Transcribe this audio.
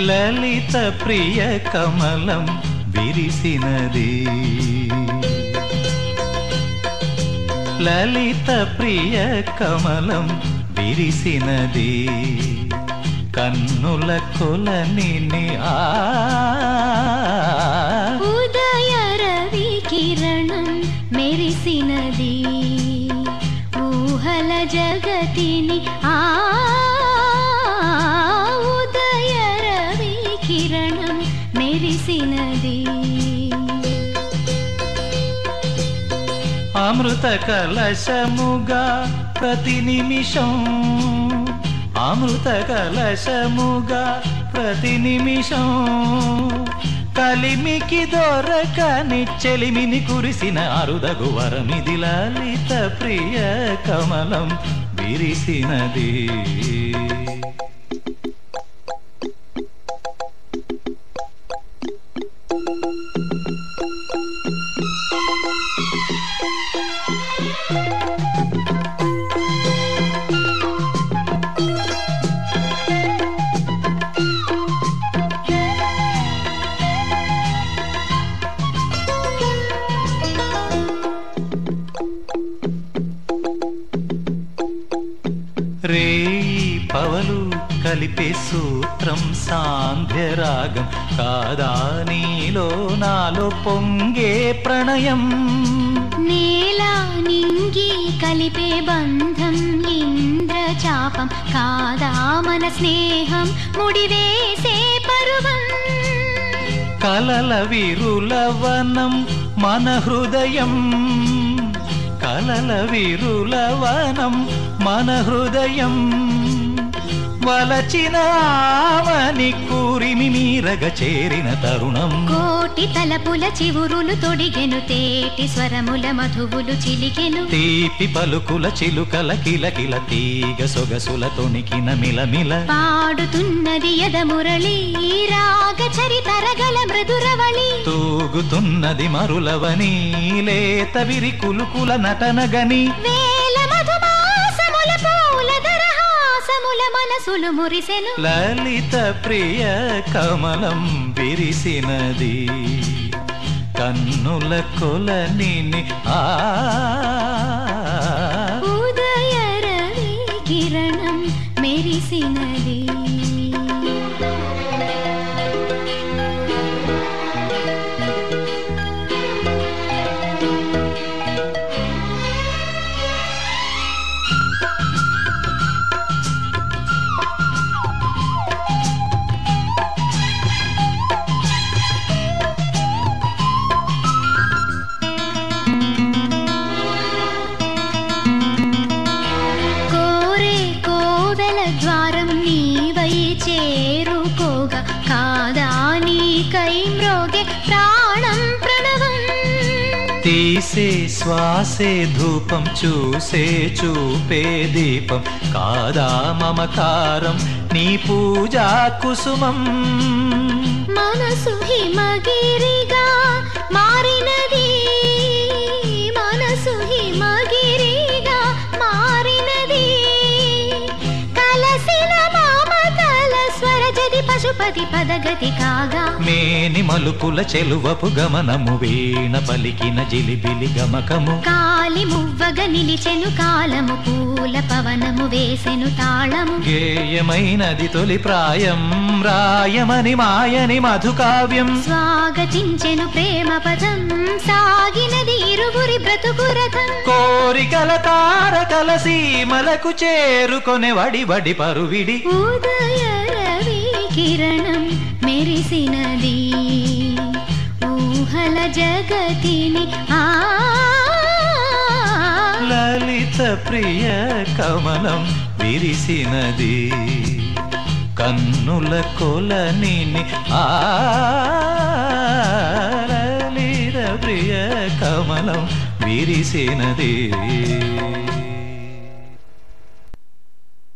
లలిత ప్రియ కమలం విరిసినది. లలిత ప్రియ కమలం విరిసినది. కన్నుల కొలని ఆ అమృత కలశముగా ప్రతి నిమిషం. అమృత కలశముగా ప్రతి నిమిషం. కలిమికి దొరకని చెలిమిని కురిసిన అరుదగు వరమిది లలిత ప్రియ కమలం విరిసినది. పవలు కలిపే సూత్రం సాంధ్యరాగం కాదా నీలో నాలో పొంగే ప్రణయం? నేల నింగి కలిపే బంధం ఇంద్రచాపం కాదా మన స్నేహం ముడివేసే పరువం. కలల విరులవనం మన హృదయం. కలల విరులవనం మన హృదయం. వలచిన ఆమని కూరిమి మీరగ చేరిన తరుణం. కోటి తలపుల చివురులు తొడిగెను తేటి స్వరముల మధువులు చిలికెను. తీపి పలుకుల చిలుకల కిలకిల తీగ సొగసుల తొణికిన మిలమిల పాడుతున్నది యదమురళి రాగ చరితరగల మృదురవళి. తూగుతున్నది మరులవని లేత విరి కులుకుల నటనగని. వేల మనసులు మురిసెను. లలిత ప్రియ కమలం విరిసినది. కన్నుల కొలని ఆ చేరుకోగా కాదా నీకై మ్రోగే ప్రాణం ప్రణవం. తీసే శ్వాసే ధూపం చూసే చూపే దీపం. కాదా మమకారం నీ పూజా కుసుమం. మనసు హిమగిరిగా పశుపతి పదగతి కాగా మేని మలుపుల చెలువపు గమనము వీణ పలికిన జిలిబిలి గమకము. కాలి మువ్వగ నిలిచెను కాలము పూల పవనము వేసెను తాళము. గేయమైనది తొలి ప్రాయం రాయమని మాయని మధుకావ్యం. స్వాగతించెను ప్రేమ పదం సాగినది ఇరువురి బ్రతుకు రథం. కోరికల తారకల సీమలకు చేరుకొనే వడి వడి పరువిడి. కిరణం మెరిసినది. ఊహల జగతిని ఆ లలిత ప్రియ కమలం విరిసినది కన్నుల కొలని ఆ లలిత ప్రియ కమలం విరిసినది